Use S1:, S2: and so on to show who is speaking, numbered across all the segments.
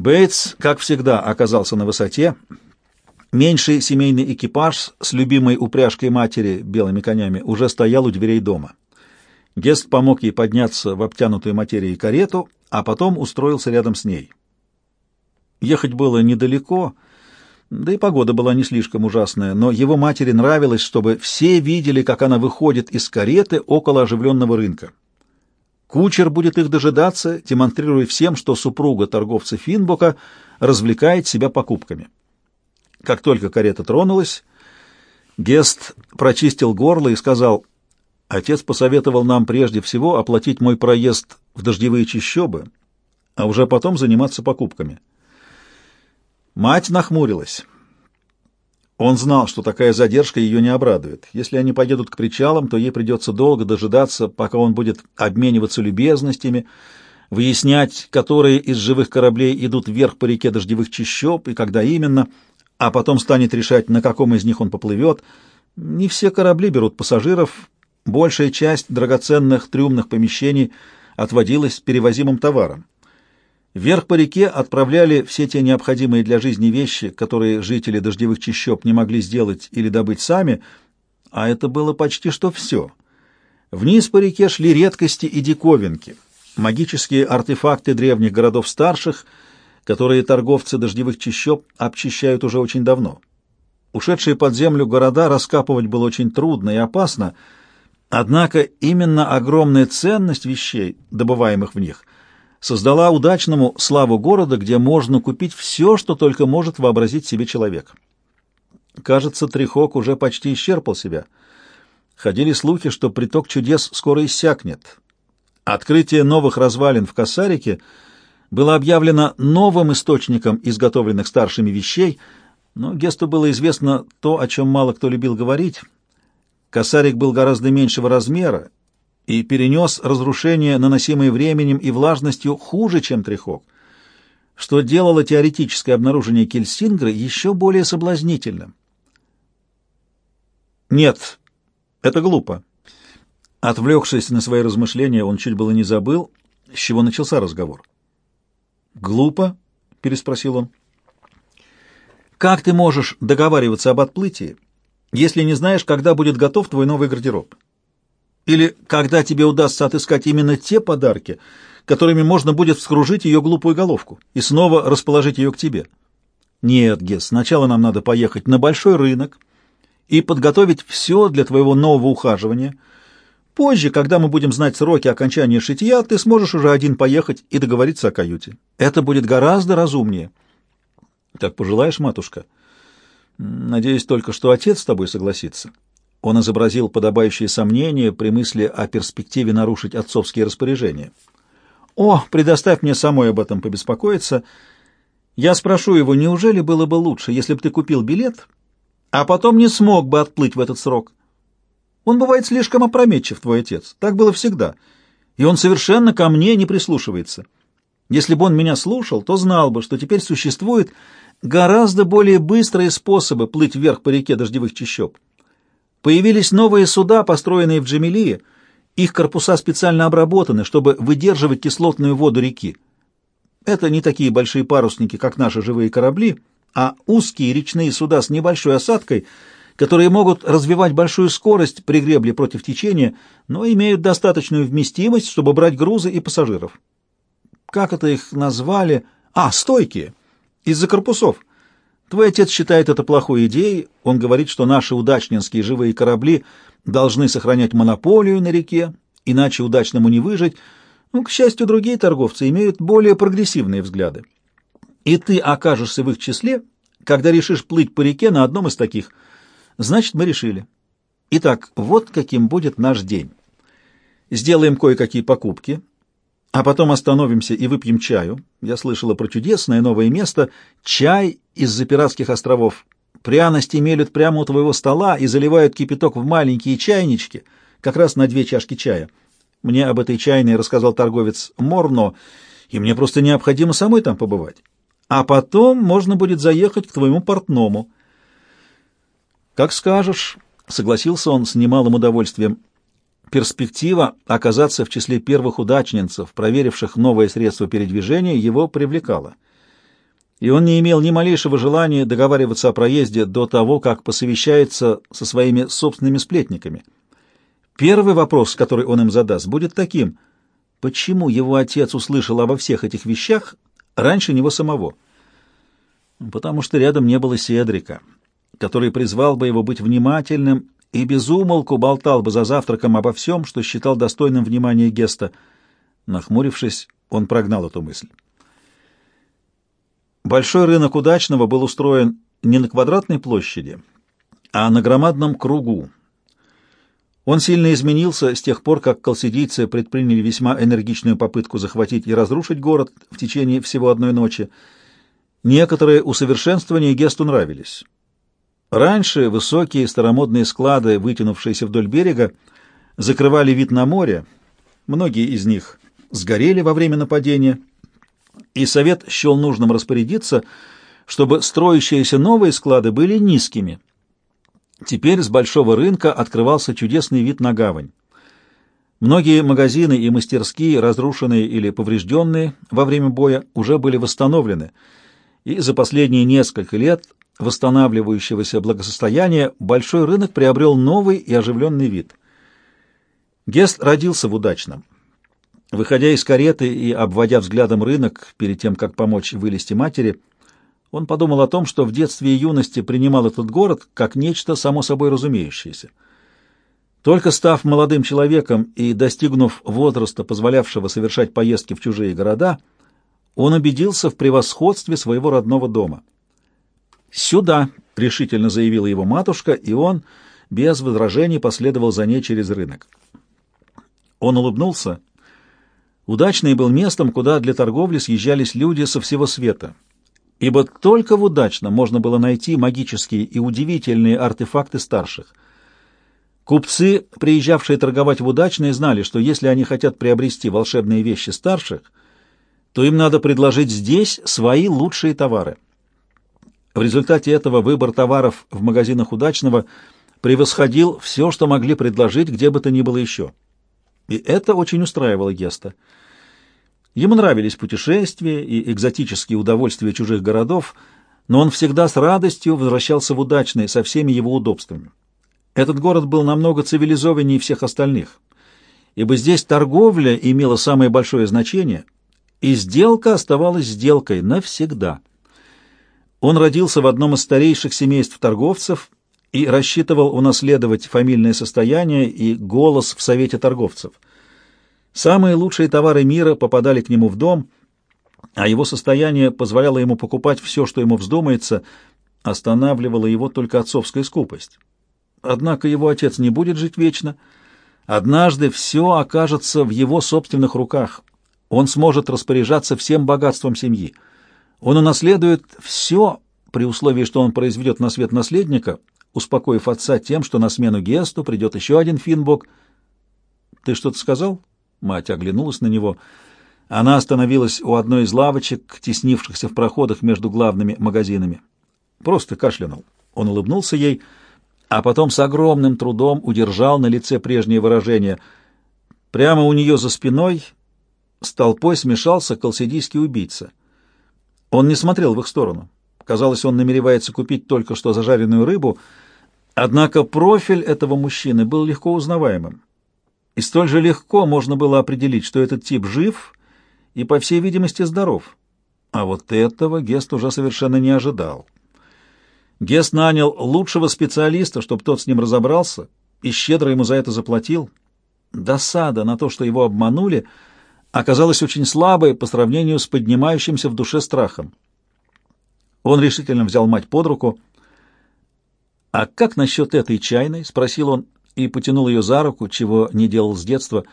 S1: Бейтс, как всегда, оказался на высоте. Меньший семейный экипаж с любимой упряжкой матери, белыми конями, уже стоял у дверей дома. Гест помог ей подняться в обтянутую материей карету, а потом устроился рядом с ней. Ехать было недалеко, да и погода была не слишком ужасная, но его матери нравилось, чтобы все видели, как она выходит из кареты около оживленного рынка. Кучер будет их дожидаться, демонстрируя всем, что супруга торговца Финбока развлекает себя покупками. Как только карета тронулась, Гест прочистил горло и сказал, «Отец посоветовал нам прежде всего оплатить мой проезд в дождевые чащобы, а уже потом заниматься покупками». Мать нахмурилась. Он знал, что такая задержка ее не обрадует. Если они поедут к причалам, то ей придется долго дожидаться, пока он будет обмениваться любезностями, выяснять, которые из живых кораблей идут вверх по реке дождевых чащоб и когда именно, а потом станет решать, на каком из них он поплывет. Не все корабли берут пассажиров, большая часть драгоценных трюмных помещений отводилась перевозимым товаром. Вверх по реке отправляли все те необходимые для жизни вещи, которые жители дождевых чащоб не могли сделать или добыть сами, а это было почти что все. Вниз по реке шли редкости и диковинки, магические артефакты древних городов старших, которые торговцы дождевых чащоб обчищают уже очень давно. Ушедшие под землю города раскапывать было очень трудно и опасно, однако именно огромная ценность вещей, добываемых в них, создала удачному славу города, где можно купить все, что только может вообразить себе человек. Кажется, Трихок уже почти исчерпал себя. Ходили слухи, что приток чудес скоро иссякнет. Открытие новых развалин в Касарике было объявлено новым источником изготовленных старшими вещей, но Гесту было известно то, о чем мало кто любил говорить. Косарик был гораздо меньшего размера и перенес разрушения, наносимые временем и влажностью, хуже, чем Трехок, что делало теоретическое обнаружение Кельсингра еще более соблазнительным. Нет, это глупо. Отвлекшись на свои размышления, он чуть было не забыл, с чего начался разговор. «Глупо?» — переспросил он. «Как ты можешь договариваться об отплытии, если не знаешь, когда будет готов твой новый гардероб?» Или когда тебе удастся отыскать именно те подарки, которыми можно будет вскружить ее глупую головку и снова расположить ее к тебе. Нет, Гес, сначала нам надо поехать на большой рынок и подготовить все для твоего нового ухаживания. Позже, когда мы будем знать сроки окончания шитья, ты сможешь уже один поехать и договориться о каюте. Это будет гораздо разумнее. Так пожелаешь, матушка? Надеюсь только, что отец с тобой согласится. Он изобразил подобающие сомнения при мысли о перспективе нарушить отцовские распоряжения. «О, предоставь мне самой об этом побеспокоиться. Я спрошу его, неужели было бы лучше, если бы ты купил билет, а потом не смог бы отплыть в этот срок? Он бывает слишком опрометчив, твой отец. Так было всегда. И он совершенно ко мне не прислушивается. Если бы он меня слушал, то знал бы, что теперь существует гораздо более быстрые способы плыть вверх по реке дождевых чащоб». Появились новые суда, построенные в Джамилии. Их корпуса специально обработаны, чтобы выдерживать кислотную воду реки. Это не такие большие парусники, как наши живые корабли, а узкие речные суда с небольшой осадкой, которые могут развивать большую скорость при гребле против течения, но имеют достаточную вместимость, чтобы брать грузы и пассажиров. Как это их назвали? А, стойкие. Из-за корпусов. Твой отец считает это плохой идеей. Он говорит, что наши удачнинские живые корабли должны сохранять монополию на реке, иначе удачному не выжить. Ну, к счастью, другие торговцы имеют более прогрессивные взгляды. И ты окажешься в их числе, когда решишь плыть по реке на одном из таких. Значит, мы решили. Итак, вот каким будет наш день. Сделаем кое-какие покупки, а потом остановимся и выпьем чаю. Я слышала про чудесное новое место — чай из-за пиратских островов. Пряности мелют прямо у твоего стола и заливают кипяток в маленькие чайнички, как раз на две чашки чая. Мне об этой чайной рассказал торговец Морно, и мне просто необходимо самой там побывать. А потом можно будет заехать к твоему портному. «Как скажешь», — согласился он с немалым удовольствием. Перспектива оказаться в числе первых удачненцев, проверивших новое средство передвижения, его привлекала. И он не имел ни малейшего желания договариваться о проезде до того, как посовещается со своими собственными сплетниками. Первый вопрос, который он им задаст, будет таким — почему его отец услышал обо всех этих вещах раньше него самого? Потому что рядом не было Седрика, который призвал бы его быть внимательным и безумолку болтал бы за завтраком обо всем, что считал достойным внимания Геста. Нахмурившись, он прогнал эту мысль. Большой рынок удачного был устроен не на квадратной площади, а на громадном кругу, он сильно изменился с тех пор, как колсидийцы предприняли весьма энергичную попытку захватить и разрушить город в течение всего одной ночи. Некоторые усовершенствования Гесту нравились. Раньше высокие старомодные склады, вытянувшиеся вдоль берега, закрывали вид на море. Многие из них сгорели во время нападения, и совет счел нужным распорядиться, чтобы строящиеся новые склады были низкими – Теперь с большого рынка открывался чудесный вид на гавань. Многие магазины и мастерские, разрушенные или поврежденные во время боя, уже были восстановлены, и за последние несколько лет восстанавливающегося благосостояния большой рынок приобрел новый и оживленный вид. Гест родился в удачном. Выходя из кареты и обводя взглядом рынок перед тем, как помочь вылезти матери, он подумал о том, что в детстве и юности принимал этот город как нечто само собой разумеющееся. Только став молодым человеком и достигнув возраста, позволявшего совершать поездки в чужие города, он убедился в превосходстве своего родного дома. «Сюда!» — решительно заявила его матушка, и он без возражений последовал за ней через рынок. Он улыбнулся. Удачный был местом, куда для торговли съезжались люди со всего света — ибо только в удачном можно было найти магические и удивительные артефакты старших. Купцы, приезжавшие торговать в удачные, знали, что если они хотят приобрести волшебные вещи старших, то им надо предложить здесь свои лучшие товары. В результате этого выбор товаров в магазинах удачного превосходил все, что могли предложить где бы то ни было еще. И это очень устраивало Геста. Ему нравились путешествия и экзотические удовольствия чужих городов, но он всегда с радостью возвращался в удачный со всеми его удобствами. Этот город был намного цивилизованнее всех остальных, ибо здесь торговля имела самое большое значение, и сделка оставалась сделкой навсегда. Он родился в одном из старейших семейств торговцев и рассчитывал унаследовать фамильное состояние и голос в совете торговцев – Самые лучшие товары мира попадали к нему в дом, а его состояние позволяло ему покупать все, что ему вздумается, останавливала его только отцовская скупость. Однако его отец не будет жить вечно. Однажды все окажется в его собственных руках. Он сможет распоряжаться всем богатством семьи. Он унаследует все, при условии, что он произведет на свет наследника, успокоив отца тем, что на смену Гесту придет еще один Финбок. «Ты что-то сказал?» Мать оглянулась на него. Она остановилась у одной из лавочек, теснившихся в проходах между главными магазинами. Просто кашлянул. Он улыбнулся ей, а потом с огромным трудом удержал на лице прежнее выражение. Прямо у нее за спиной с толпой смешался колсидийский убийца. Он не смотрел в их сторону. Казалось, он намеревается купить только что зажаренную рыбу, однако профиль этого мужчины был легко узнаваемым и столь же легко можно было определить, что этот тип жив и, по всей видимости, здоров. А вот этого Гест уже совершенно не ожидал. Гест нанял лучшего специалиста, чтобы тот с ним разобрался, и щедро ему за это заплатил. Досада на то, что его обманули, оказалась очень слабой по сравнению с поднимающимся в душе страхом. Он решительно взял мать под руку. «А как насчет этой чайной?» — спросил он и потянул ее за руку, чего не делал с детства.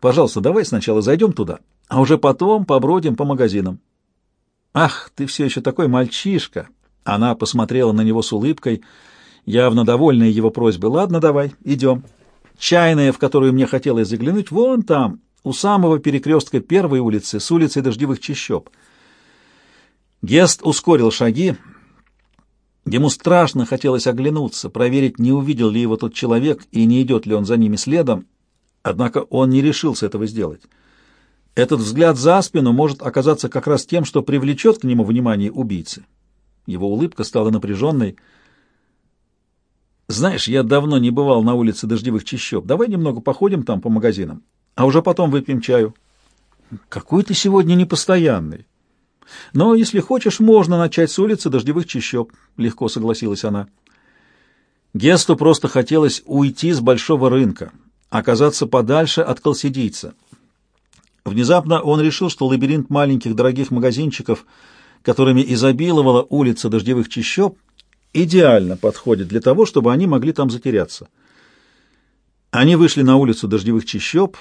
S1: «Пожалуйста, давай сначала зайдем туда, а уже потом побродим по магазинам». «Ах, ты все еще такой мальчишка!» Она посмотрела на него с улыбкой, явно довольная его просьбой. «Ладно, давай, идем. Чайная, в которую мне хотелось заглянуть, вон там, у самого перекрестка первой улицы, с улицы Дождевых Чащоб». Гест ускорил шаги, Ему страшно хотелось оглянуться, проверить, не увидел ли его тот человек и не идет ли он за ними следом, однако он не решился этого сделать. Этот взгляд за спину может оказаться как раз тем, что привлечет к нему внимание убийцы. Его улыбка стала напряженной. «Знаешь, я давно не бывал на улице дождевых чащоб. Давай немного походим там по магазинам, а уже потом выпьем чаю». «Какой ты сегодня непостоянный!» «Но, если хочешь, можно начать с улицы дождевых чащоб», — легко согласилась она. Гесту просто хотелось уйти с большого рынка, оказаться подальше от колсидийца. Внезапно он решил, что лабиринт маленьких дорогих магазинчиков, которыми изобиловала улица дождевых чащоб, идеально подходит для того, чтобы они могли там затеряться. Они вышли на улицу дождевых чащоб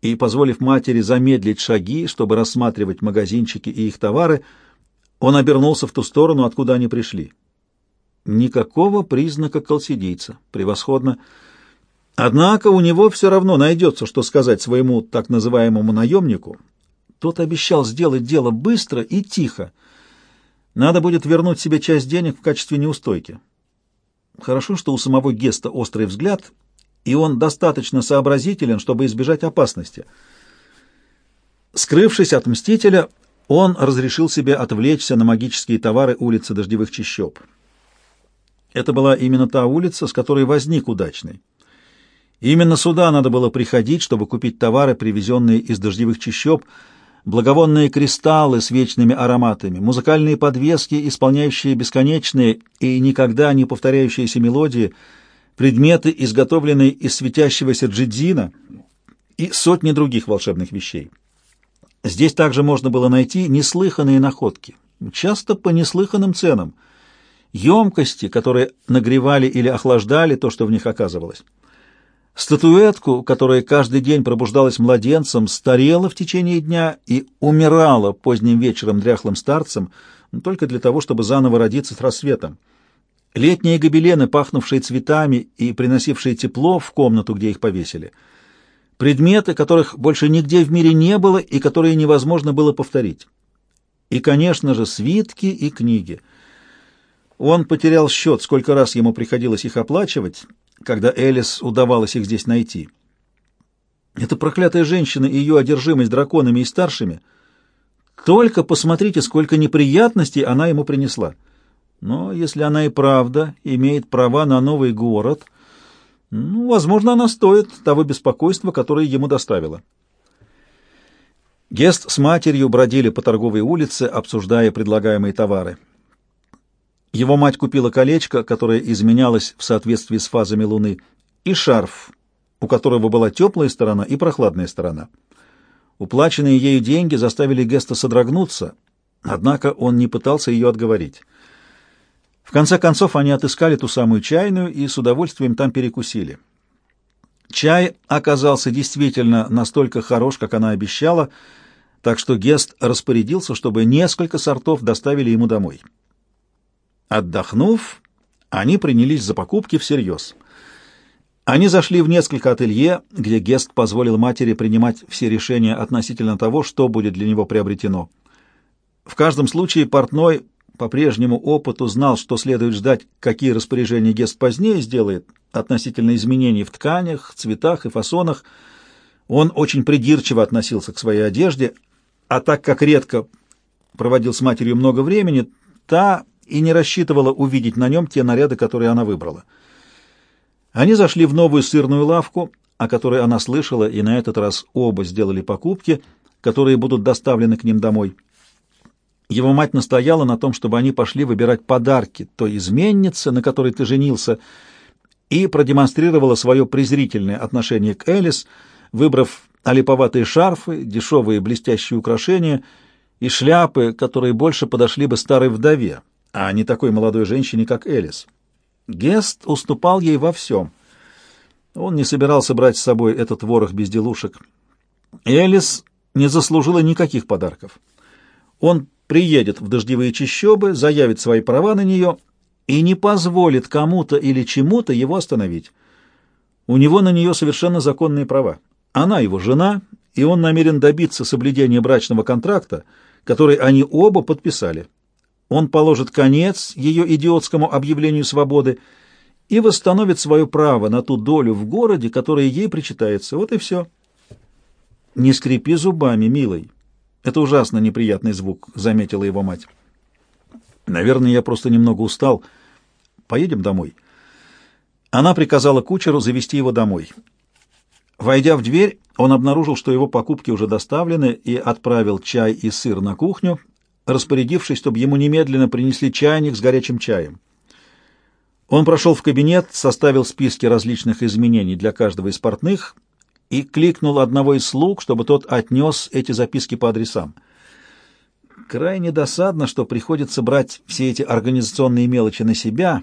S1: и, позволив матери замедлить шаги, чтобы рассматривать магазинчики и их товары, он обернулся в ту сторону, откуда они пришли. Никакого признака колсидийца. Превосходно. Однако у него все равно найдется, что сказать своему так называемому наемнику. Тот обещал сделать дело быстро и тихо. Надо будет вернуть себе часть денег в качестве неустойки. Хорошо, что у самого Геста острый взгляд, и он достаточно сообразителен, чтобы избежать опасности. Скрывшись от Мстителя, он разрешил себе отвлечься на магические товары улицы Дождевых Чащоб. Это была именно та улица, с которой возник удачный. Именно сюда надо было приходить, чтобы купить товары, привезенные из дождевых чащоб, благовонные кристаллы с вечными ароматами, музыкальные подвески, исполняющие бесконечные и никогда не повторяющиеся мелодии, предметы, изготовленные из светящегося джидзина и сотни других волшебных вещей. Здесь также можно было найти неслыханные находки, часто по неслыханным ценам, емкости, которые нагревали или охлаждали то, что в них оказывалось. Статуэтку, которая каждый день пробуждалась младенцем, старела в течение дня и умирала поздним вечером дряхлым старцем, только для того, чтобы заново родиться с рассветом. Летние гобелены, пахнувшие цветами и приносившие тепло в комнату, где их повесили. Предметы, которых больше нигде в мире не было и которые невозможно было повторить. И, конечно же, свитки и книги. Он потерял счет, сколько раз ему приходилось их оплачивать, когда Элис удавалось их здесь найти. Эта проклятая женщина и ее одержимость драконами и старшими. Только посмотрите, сколько неприятностей она ему принесла. Но если она и правда имеет права на новый город, ну, возможно, она стоит того беспокойства, которое ему доставила. Гест с матерью бродили по торговой улице, обсуждая предлагаемые товары. Его мать купила колечко, которое изменялось в соответствии с фазами Луны, и шарф, у которого была теплая сторона и прохладная сторона. Уплаченные ею деньги заставили Геста содрогнуться, однако он не пытался ее отговорить. В конце концов они отыскали ту самую чайную и с удовольствием там перекусили. Чай оказался действительно настолько хорош, как она обещала, так что Гест распорядился, чтобы несколько сортов доставили ему домой. Отдохнув, они принялись за покупки всерьез. Они зашли в несколько ателье, где Гест позволил матери принимать все решения относительно того, что будет для него приобретено. В каждом случае портной по прежнему опыту знал, что следует ждать, какие распоряжения Гест позднее сделает относительно изменений в тканях, цветах и фасонах. Он очень придирчиво относился к своей одежде, а так как редко проводил с матерью много времени, та и не рассчитывала увидеть на нем те наряды, которые она выбрала. Они зашли в новую сырную лавку, о которой она слышала, и на этот раз оба сделали покупки, которые будут доставлены к ним домой. Его мать настояла на том, чтобы они пошли выбирать подарки той изменнице, на которой ты женился, и продемонстрировала свое презрительное отношение к Элис, выбрав олиповатые шарфы, дешевые блестящие украшения и шляпы, которые больше подошли бы старой вдове, а не такой молодой женщине, как Элис. Гест уступал ей во всем. Он не собирался брать с собой этот ворох безделушек. Элис не заслужила никаких подарков. Он приедет в дождевые чащобы, заявит свои права на нее и не позволит кому-то или чему-то его остановить. У него на нее совершенно законные права. Она его жена, и он намерен добиться соблюдения брачного контракта, который они оба подписали. Он положит конец ее идиотскому объявлению свободы и восстановит свое право на ту долю в городе, которая ей причитается. Вот и все. «Не скрипи зубами, милый. Это ужасно неприятный звук», — заметила его мать. «Наверное, я просто немного устал. Поедем домой». Она приказала кучеру завести его домой. Войдя в дверь, он обнаружил, что его покупки уже доставлены, и отправил чай и сыр на кухню, распорядившись, чтобы ему немедленно принесли чайник с горячим чаем. Он прошел в кабинет, составил списки различных изменений для каждого из портных и кликнул одного из слуг, чтобы тот отнес эти записки по адресам. Крайне досадно, что приходится брать все эти организационные мелочи на себя,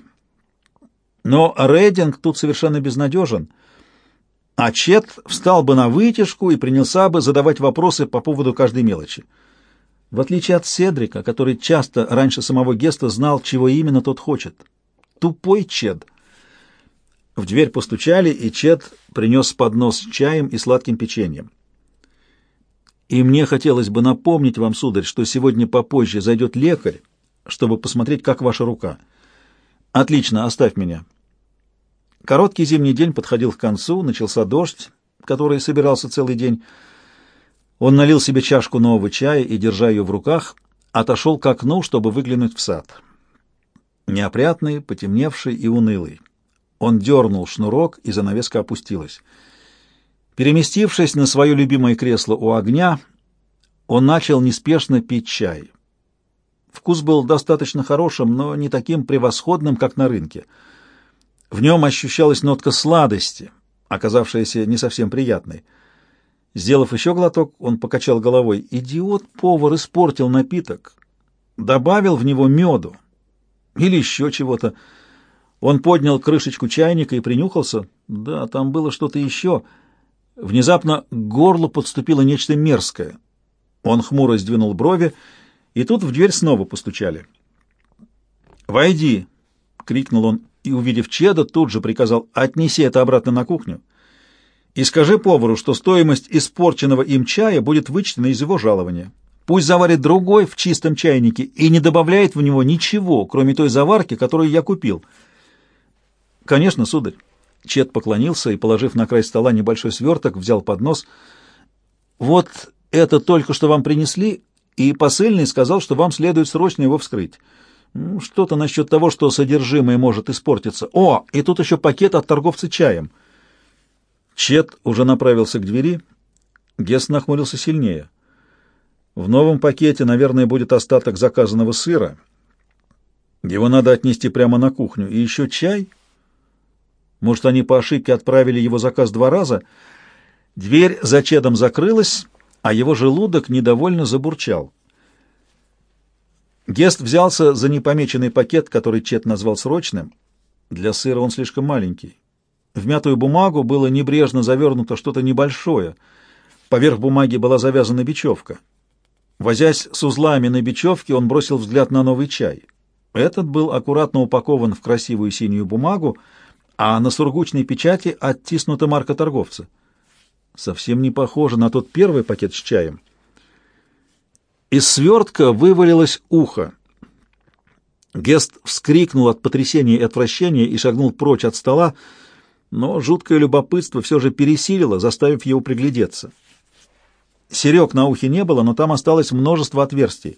S1: но Рейдинг тут совершенно безнадежен, а Чет встал бы на вытяжку и принялся бы задавать вопросы по поводу каждой мелочи. В отличие от Седрика, который часто раньше самого Геста знал, чего именно тот хочет — Тупой Чед. В дверь постучали, и Чед принес поднос с чаем и сладким печеньем. И мне хотелось бы напомнить вам, сударь, что сегодня попозже зайдет лекарь, чтобы посмотреть, как ваша рука. Отлично, оставь меня. Короткий зимний день подходил к концу, начался дождь, который собирался целый день. Он налил себе чашку нового чая и, держа ее в руках, отошел к окну, чтобы выглянуть в сад неопрятный, потемневший и унылый. Он дернул шнурок, и занавеска опустилась. Переместившись на свое любимое кресло у огня, он начал неспешно пить чай. Вкус был достаточно хорошим, но не таким превосходным, как на рынке. В нем ощущалась нотка сладости, оказавшаяся не совсем приятной. Сделав еще глоток, он покачал головой. «Идиот-повар испортил напиток, добавил в него меду». Или еще чего-то. Он поднял крышечку чайника и принюхался. Да, там было что-то еще. Внезапно к горлу подступило нечто мерзкое. Он хмуро сдвинул брови, и тут в дверь снова постучали. «Войди!» — крикнул он, и, увидев Чеда, тут же приказал «Отнеси это обратно на кухню и скажи повару, что стоимость испорченного им чая будет вычтена из его жалования». Пусть заварит другой в чистом чайнике и не добавляет в него ничего, кроме той заварки, которую я купил. Конечно, сударь. Чет поклонился и, положив на край стола небольшой сверток, взял поднос. Вот это только что вам принесли, и посыльный сказал, что вам следует срочно его вскрыть. Что-то насчет того, что содержимое может испортиться. О, и тут еще пакет от торговца чаем. Чет уже направился к двери. Гест нахмурился сильнее. В новом пакете, наверное, будет остаток заказанного сыра. Его надо отнести прямо на кухню. И еще чай. Может, они по ошибке отправили его заказ два раза. Дверь за Чедом закрылась, а его желудок недовольно забурчал. Гест взялся за непомеченный пакет, который Чед назвал срочным. Для сыра он слишком маленький. В мятую бумагу было небрежно завернуто что-то небольшое. Поверх бумаги была завязана бечевка. Возясь с узлами на бечевке, он бросил взгляд на новый чай. Этот был аккуратно упакован в красивую синюю бумагу, а на сургучной печати оттиснута марка торговца. Совсем не похоже на тот первый пакет с чаем. Из свертка вывалилось ухо. Гест вскрикнул от потрясения и отвращения и шагнул прочь от стола, но жуткое любопытство все же пересилило, заставив его приглядеться. Серег на ухе не было, но там осталось множество отверстий.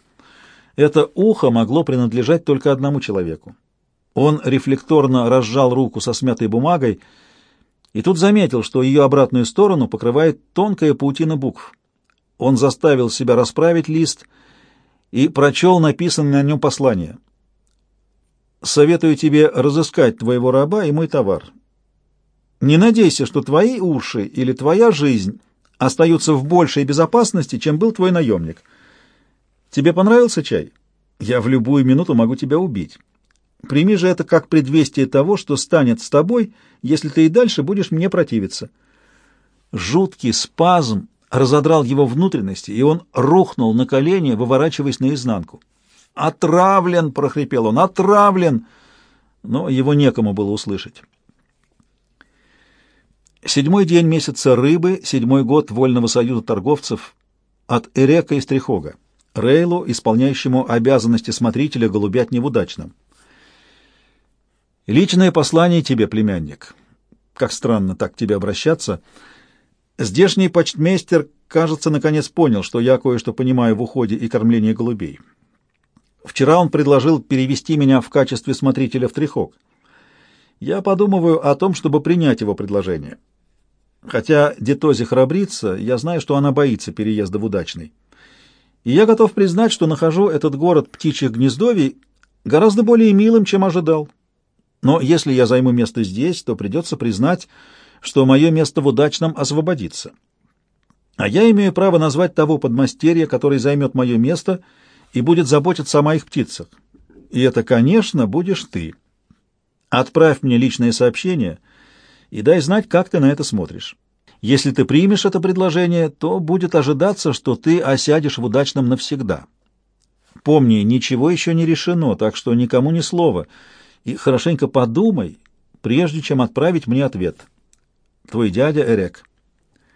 S1: Это ухо могло принадлежать только одному человеку. Он рефлекторно разжал руку со смятой бумагой и тут заметил, что ее обратную сторону покрывает тонкая паутина букв. Он заставил себя расправить лист и прочел написанное на нем послание. «Советую тебе разыскать твоего раба и мой товар. Не надейся, что твои уши или твоя жизнь остаются в большей безопасности, чем был твой наемник. Тебе понравился чай? Я в любую минуту могу тебя убить. Прими же это как предвестие того, что станет с тобой, если ты и дальше будешь мне противиться. Жуткий спазм разодрал его внутренности, и он рухнул на колени, выворачиваясь наизнанку. «Отравлен!» — прохрипел он. «Отравлен!» Но его некому было услышать. Седьмой день месяца рыбы, седьмой год Вольного союза торговцев от Эрека и Стрихога, Рейлу, исполняющему обязанности смотрителя голубятни в удачном. Личное послание тебе, племянник. Как странно так к тебе обращаться. Здешний почтмейстер, кажется, наконец понял, что я кое-что понимаю в уходе и кормлении голубей. Вчера он предложил перевести меня в качестве смотрителя в Трихок. Я подумываю о том, чтобы принять его предложение. Хотя Детози храбрится, я знаю, что она боится переезда в Удачный. И я готов признать, что нахожу этот город птичьих гнездовий гораздо более милым, чем ожидал. Но если я займу место здесь, то придется признать, что мое место в Удачном освободится. А я имею право назвать того подмастерья, который займет мое место и будет заботиться о моих птицах. И это, конечно, будешь ты. Отправь мне личное сообщение и дай знать, как ты на это смотришь. Если ты примешь это предложение, то будет ожидаться, что ты осядешь в удачном навсегда. Помни, ничего еще не решено, так что никому ни слова. И хорошенько подумай, прежде чем отправить мне ответ. Твой дядя Эрек.